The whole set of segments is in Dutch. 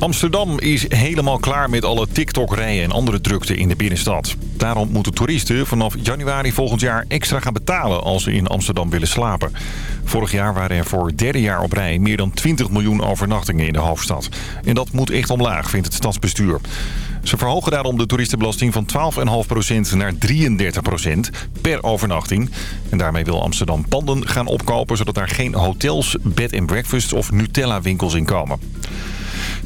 Amsterdam is helemaal klaar met alle TikTok-rijen en andere drukte in de binnenstad. Daarom moeten toeristen vanaf januari volgend jaar extra gaan betalen als ze in Amsterdam willen slapen. Vorig jaar waren er voor het derde jaar op rij meer dan 20 miljoen overnachtingen in de hoofdstad. En dat moet echt omlaag, vindt het stadsbestuur. Ze verhogen daarom de toeristenbelasting van 12,5% naar 33% per overnachting. En daarmee wil Amsterdam panden gaan opkopen... zodat daar geen hotels, bed and breakfast of Nutella-winkels in komen.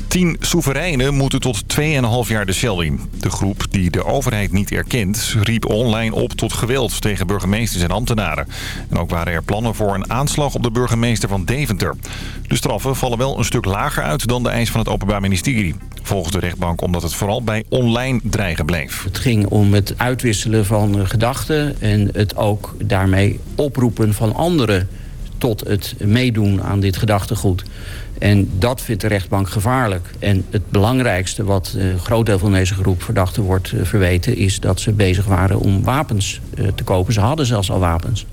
Tien soevereinen moeten tot 2,5 jaar de cel in. De groep die de overheid niet erkent riep online op tot geweld tegen burgemeesters en ambtenaren. En ook waren er plannen voor een aanslag op de burgemeester van Deventer. De straffen vallen wel een stuk lager uit dan de eis van het Openbaar Ministerie. Volgens de rechtbank omdat het vooral bij online dreigen bleef. Het ging om het uitwisselen van gedachten en het ook daarmee oproepen van anderen tot het meedoen aan dit gedachtegoed. En dat vindt de rechtbank gevaarlijk. En het belangrijkste wat een groot deel van deze groep verdachten wordt eh, verweten... is dat ze bezig waren om wapens eh, te kopen. Ze hadden zelfs al wapens.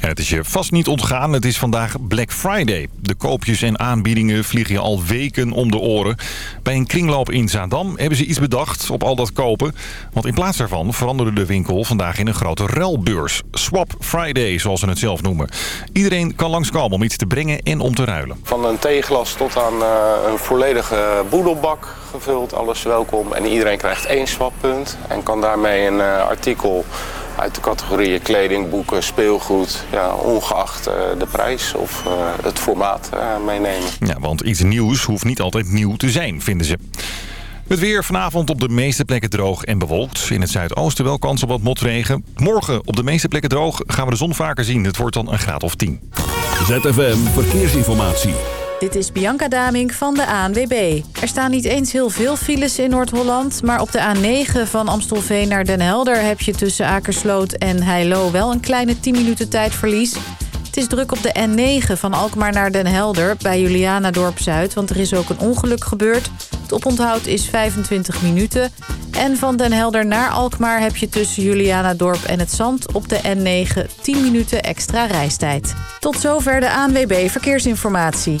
Het is je vast niet ontgaan. Het is vandaag Black Friday. De koopjes en aanbiedingen vliegen je al weken om de oren. Bij een kringloop in Zaandam hebben ze iets bedacht op al dat kopen. Want in plaats daarvan veranderde de winkel vandaag in een grote ruilbeurs. Swap Friday, zoals ze het zelf noemen. Iedereen kan langskomen om iets te brengen en om te ruilen. Van een theeglas tot aan uh, een volledige boedelbak gevuld. Alles welkom. En iedereen krijgt één swappunt. En kan daarmee een uh, artikel uit de categorieën kleding, boeken, speelgoed, ja, ongeacht uh, de prijs of uh, het formaat uh, meenemen. Ja, want iets nieuws hoeft niet altijd nieuw te zijn, vinden ze. Het weer vanavond op de meeste plekken droog en bewolkt. In het zuidoosten wel kans op wat motregen. Morgen op de meeste plekken droog gaan we de zon vaker zien. Het wordt dan een graad of 10. ZFM Verkeersinformatie. Dit is Bianca Damink van de ANWB. Er staan niet eens heel veel files in Noord-Holland... maar op de A9 van Amstelveen naar Den Helder... heb je tussen Akersloot en Heilo wel een kleine 10 minuten tijdverlies. Het is druk op de N9 van Alkmaar naar Den Helder... bij Julianadorp Zuid, want er is ook een ongeluk gebeurd. Het oponthoud is 25 minuten. En van Den Helder naar Alkmaar heb je tussen Julianadorp en het Zand... op de N9 10 minuten extra reistijd. Tot zover de ANWB Verkeersinformatie.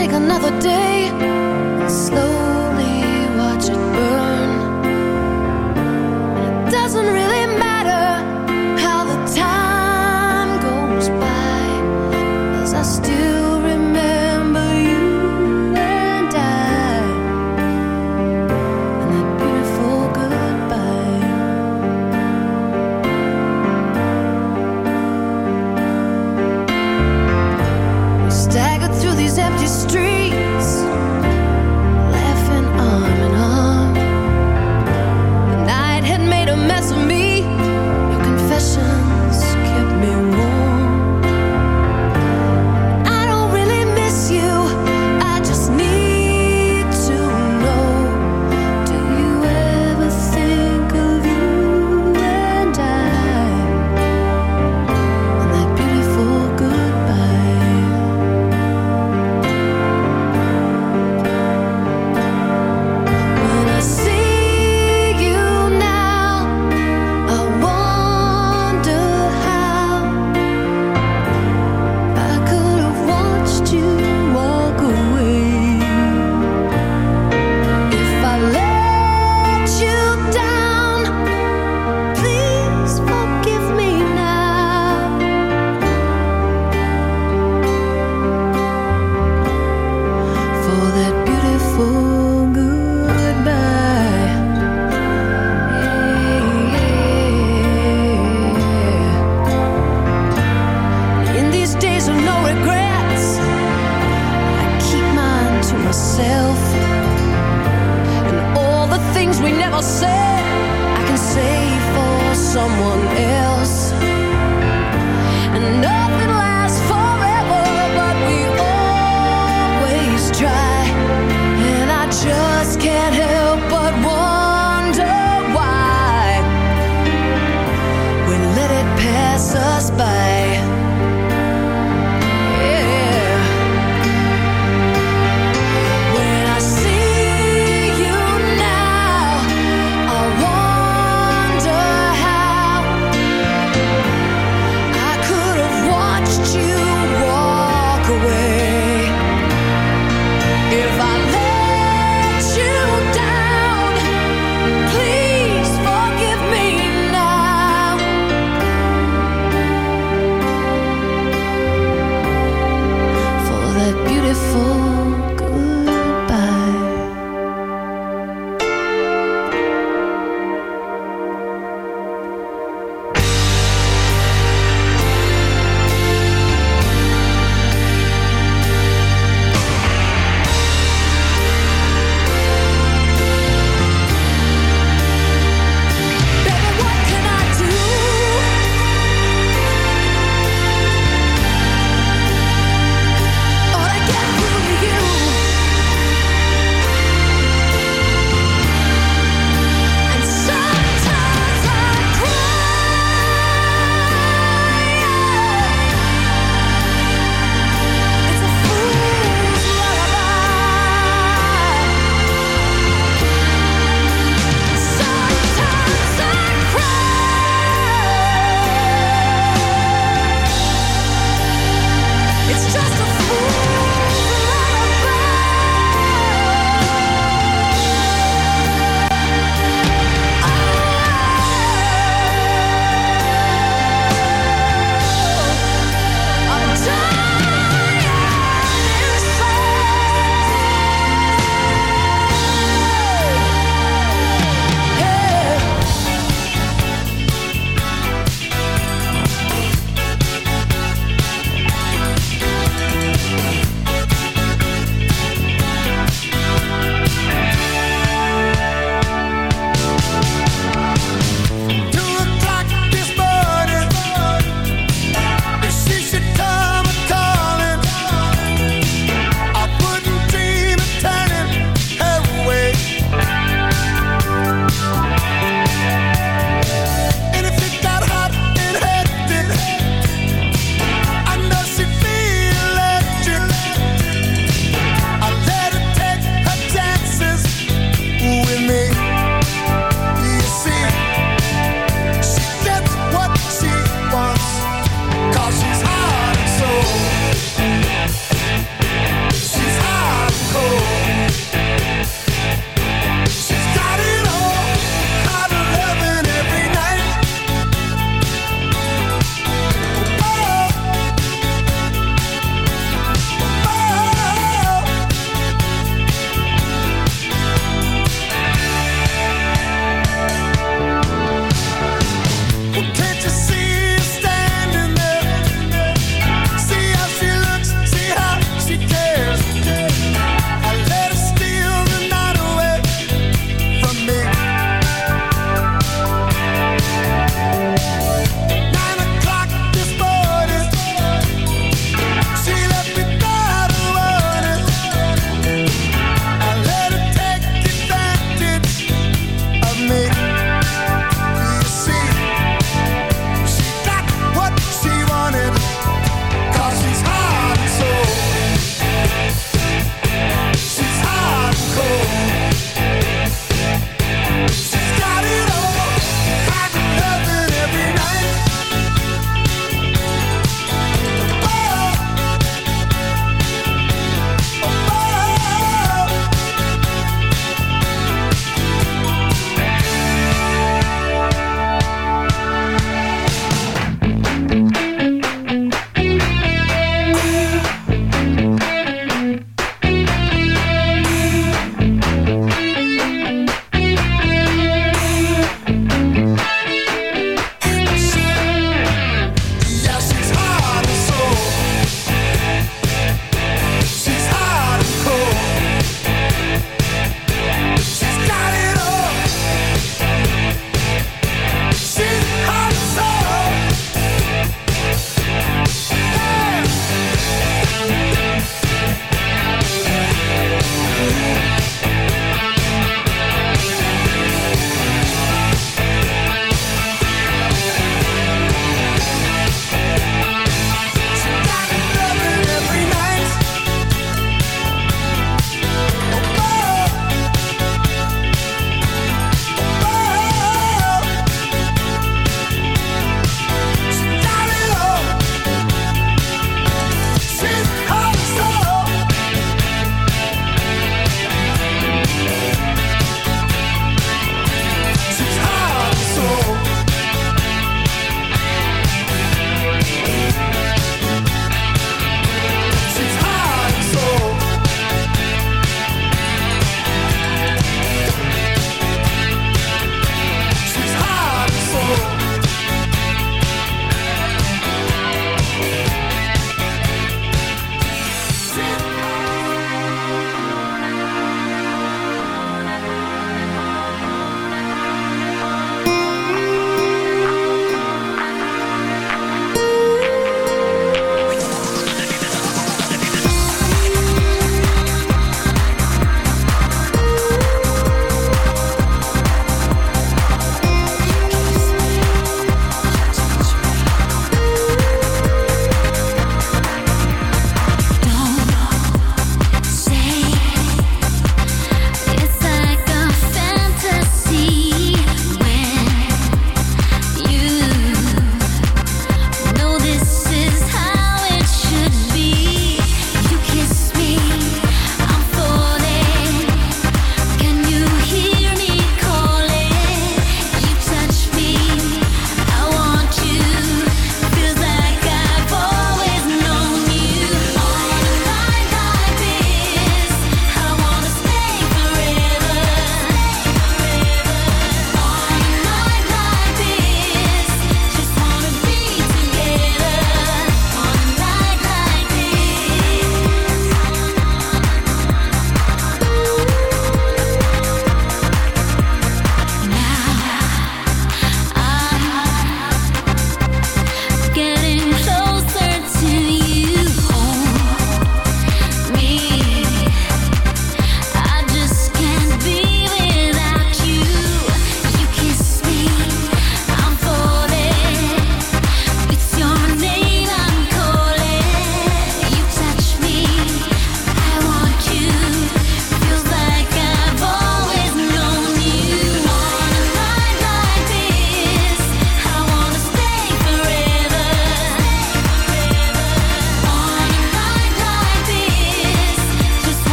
take another day. things we never said. I can say for someone else.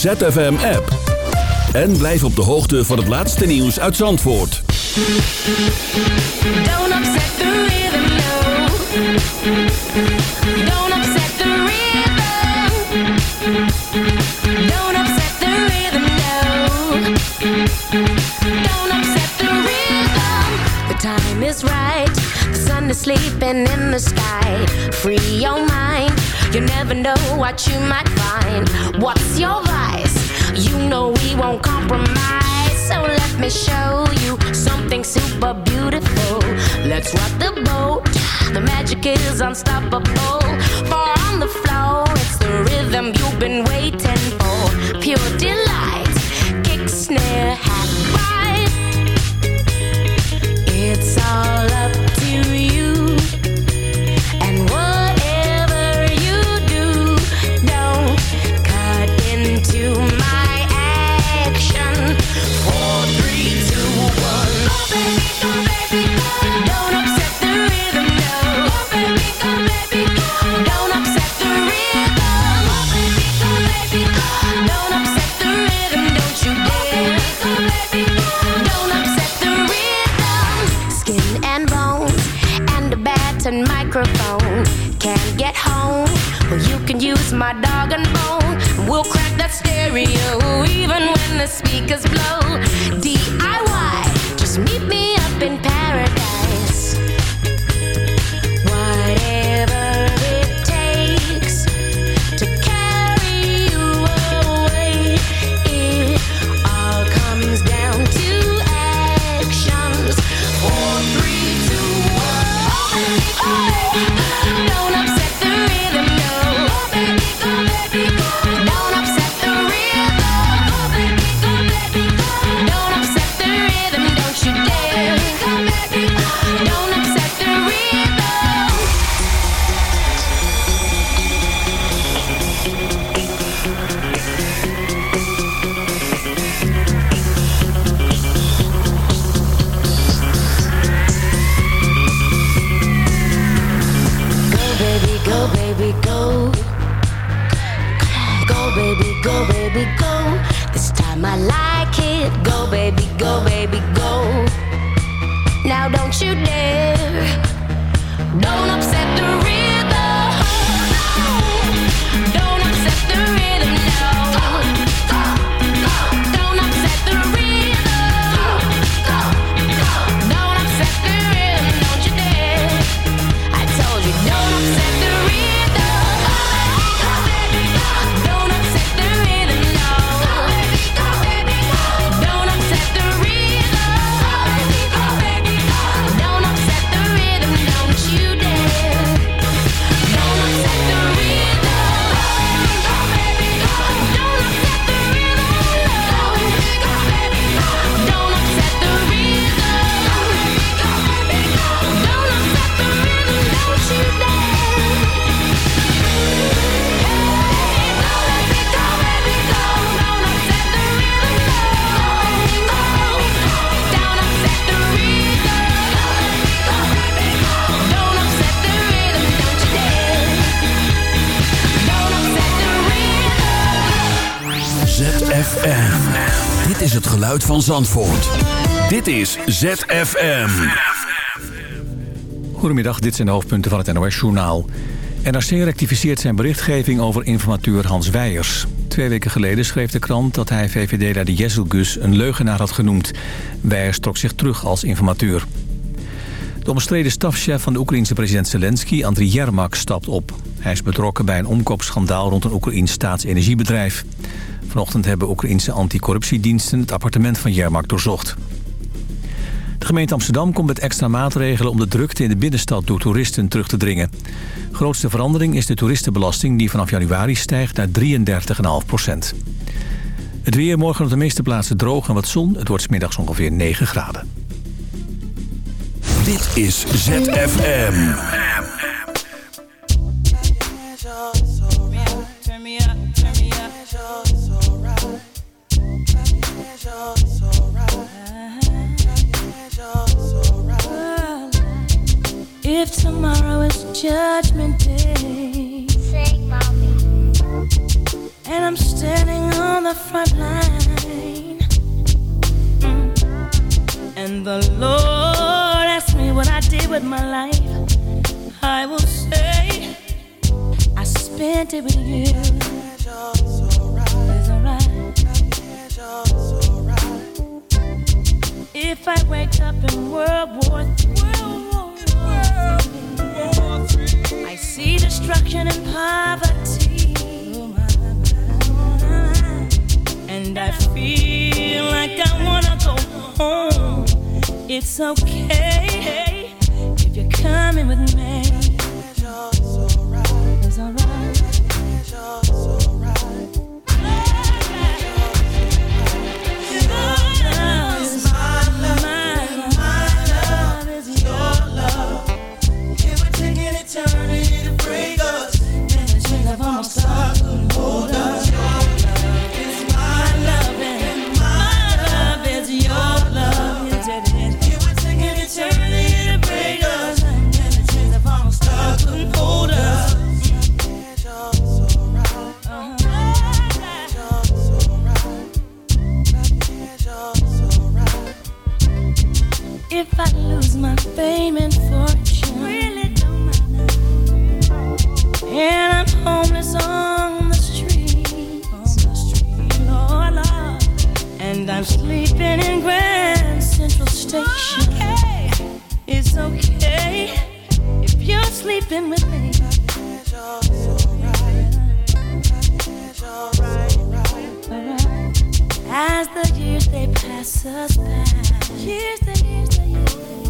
ZFM-app. En blijf op de hoogte van het laatste nieuws uit Zandvoort. Don't upset the rhythm, no. Don't upset the rhythm. Don't upset the rhythm, no. Don't upset the rhythm. The time is right. The sun is sleeping in the sky. Free your mind. You never know what you might find. What's your vibe? You know we won't compromise. So let me show you something super beautiful. Let's rock the boat. The magic is unstoppable. Far on the floor, it's the rhythm you've been waiting for. Pure delight, kick snare speakers blow. Zandvoort. Dit is ZFM. Goedemiddag, dit zijn de hoofdpunten van het NOS-journaal. NRC rectificeert zijn berichtgeving over informateur Hans Weijers. Twee weken geleden schreef de krant dat hij VVD-leider Jezelgus een leugenaar had genoemd. Weijers trok zich terug als informateur. De omstreden stafchef van de Oekraïense president Zelensky, Andriy Yermak, stapt op. Hij is betrokken bij een omkoopschandaal rond een Oekraïns staatsenergiebedrijf. Vanochtend hebben Oekraïense anticorruptiediensten het appartement van Yermak doorzocht. De gemeente Amsterdam komt met extra maatregelen om de drukte in de binnenstad door toeristen terug te dringen. Grootste verandering is de toeristenbelasting die vanaf januari stijgt naar 33,5 procent. Het weer morgen op de meeste plaatsen droog en wat zon. Het wordt 's middags ongeveer 9 graden. Dit is ZFM. Turn me up, turn me up. If tomorrow is judgment day, and I'm standing on the front line, mm, and the Lord with my life, I will say I spent it with you. It's alright. If I wake up in World War III, I see destruction and poverty, and I feel like I wanna go home. It's okay coming with me. Fame and fortune, really don't matter. And I'm homeless on the street, on the street, Lord, Lord. And I'm sleeping in Grand Central Station. Okay. It's okay if you're sleeping with me. As the years they pass us by, years, the years, the years,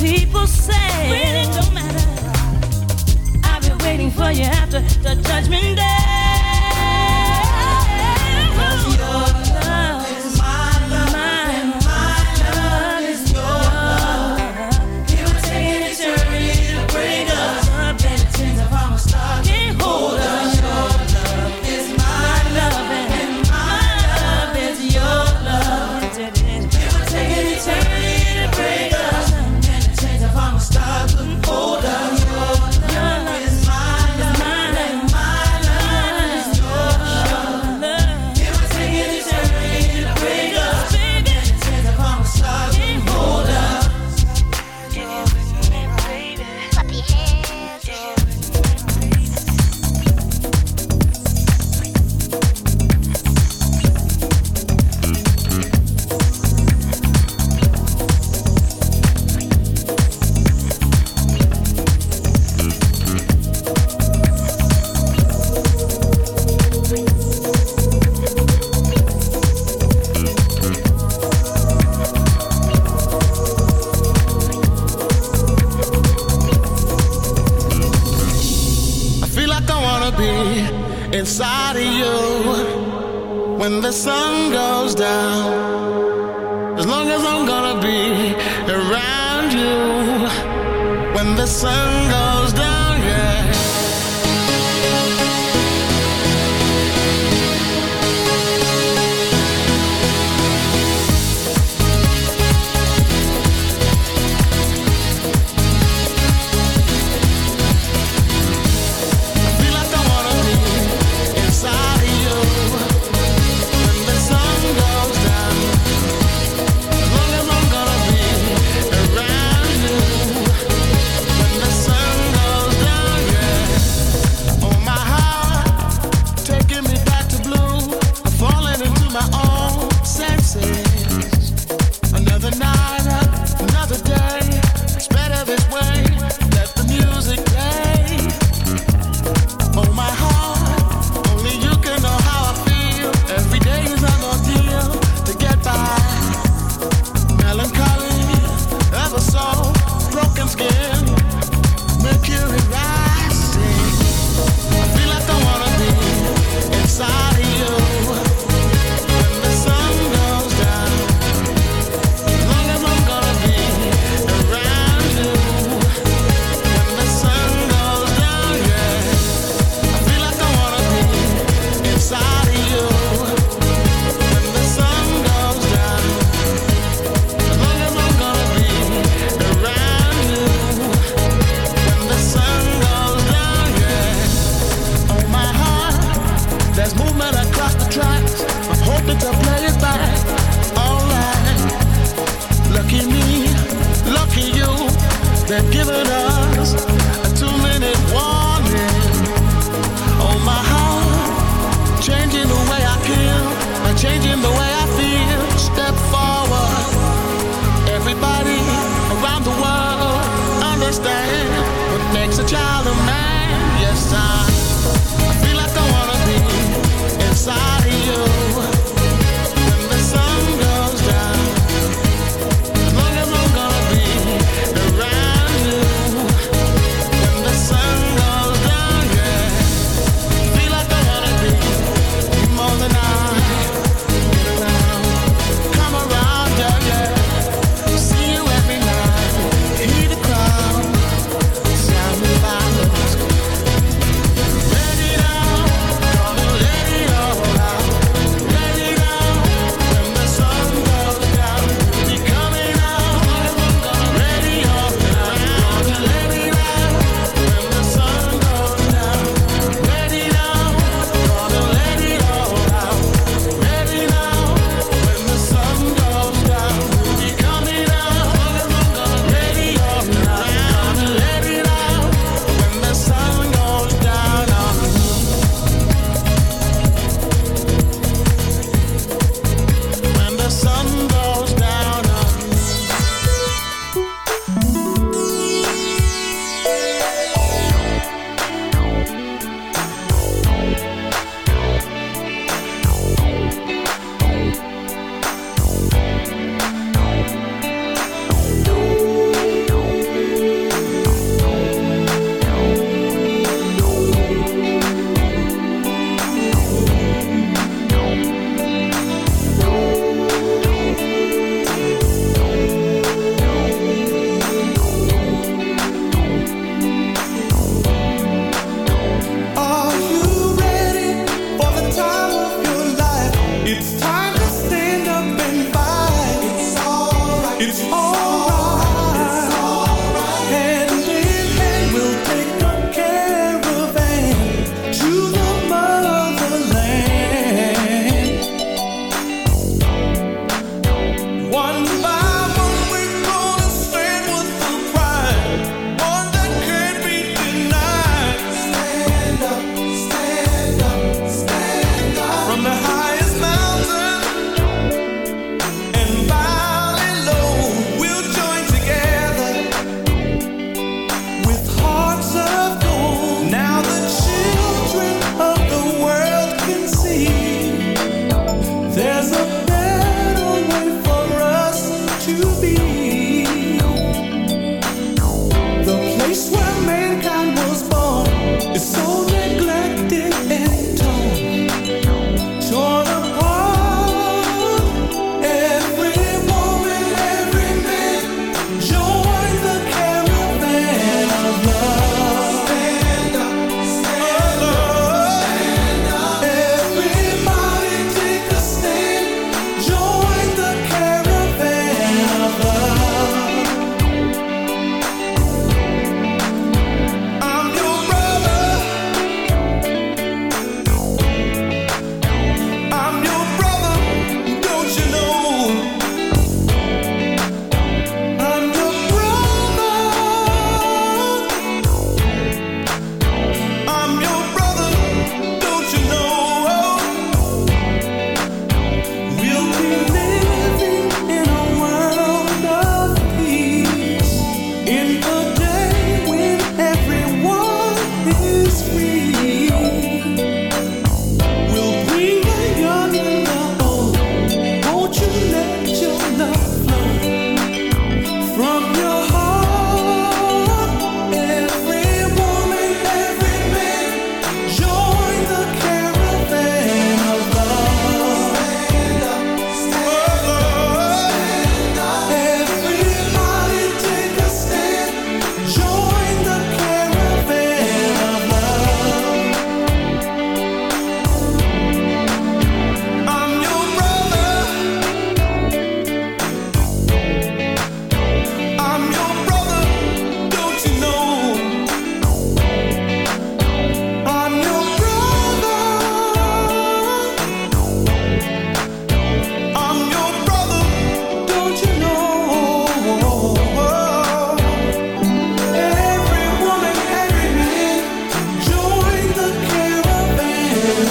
People say,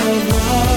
of love.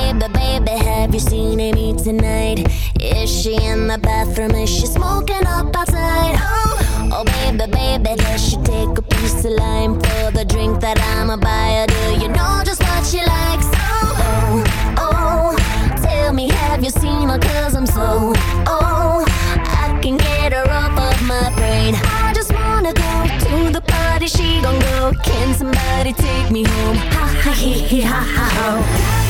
Baby, baby, have you seen Amy tonight? Is she in the bathroom? Is she smoking up outside? Oh, oh baby, baby, does she take a piece of lime for the drink that I'ma buy? Or do you know just what she likes? Oh, oh, oh, tell me, have you seen her? Cause I'm so, oh, I can get her off of my brain. I just wanna go to the party, she gon' go. Can somebody take me home? Ha ha he he ha ha ho.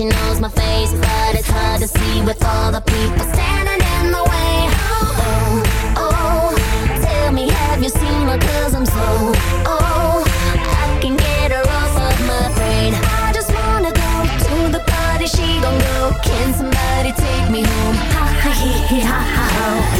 she knows my face But it's hard to see with all the people standing in the way Oh, oh, Tell me, have you seen her? Cause I'm so, oh I can get her off of my brain I just wanna go to the party She gon' go Can somebody take me home? Ha, ha, he, he, ha, ha, ho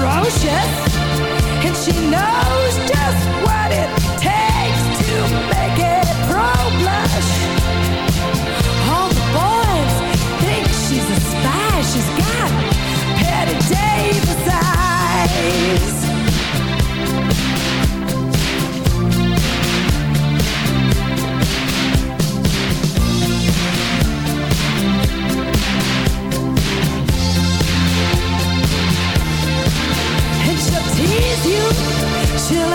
ferocious, and she knows just what it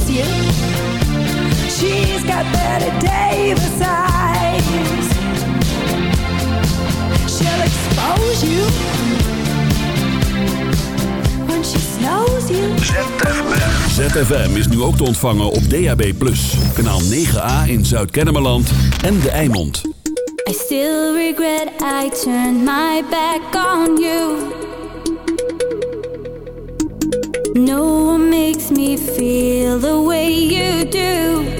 please you. She's got Betty Davis eyes. She'll expose you when she snows you. ZFM. ZFM is nu ook te ontvangen op DAB+. Kanaal 9A in Zuid-Kennemerland en De Eimond. I still regret I turned my back on you. No one makes me feel the way you do.